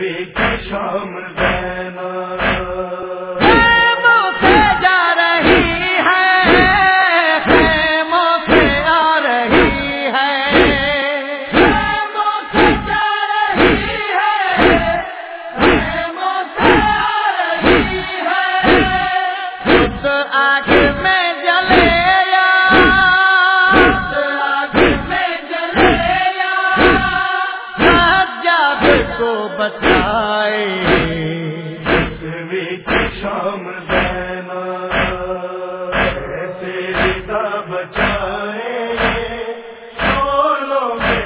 بے شام بین کو بتائے۔ شام دینا ایسے بچائے سولوں کے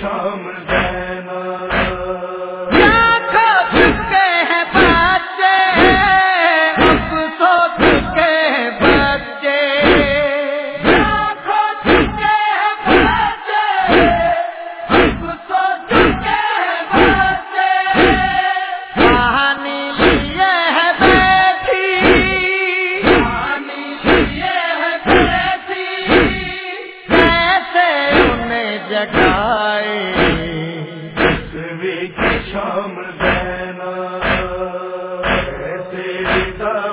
شام دینا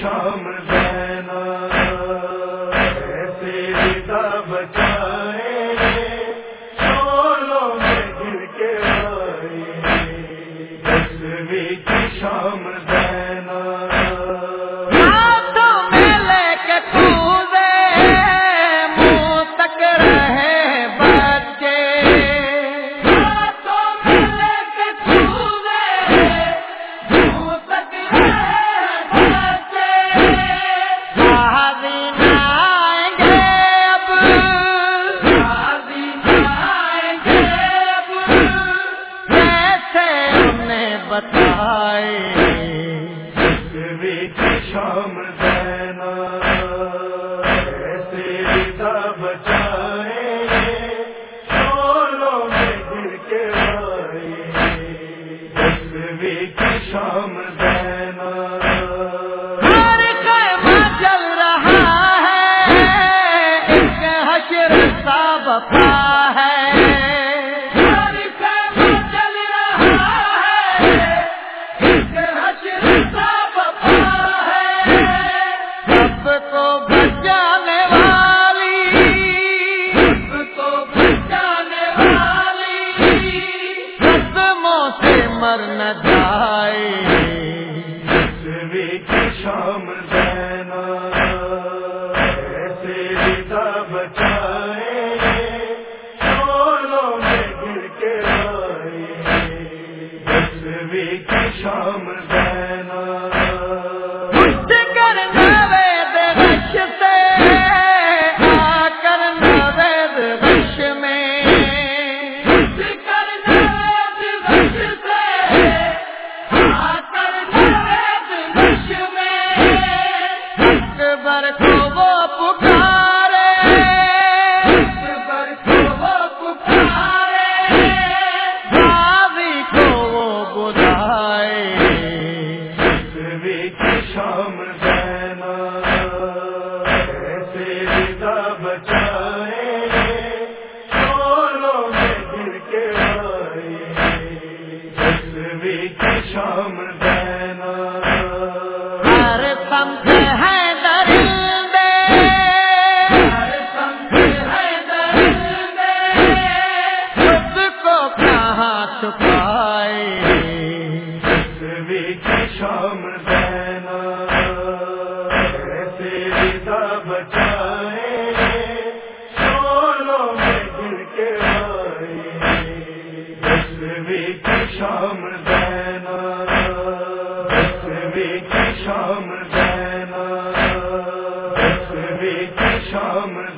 شام دینا بتائے۔ شام دینا بچائے شام دینا مر نہ جائے۔ شام دینا ہر سم شام دینا شام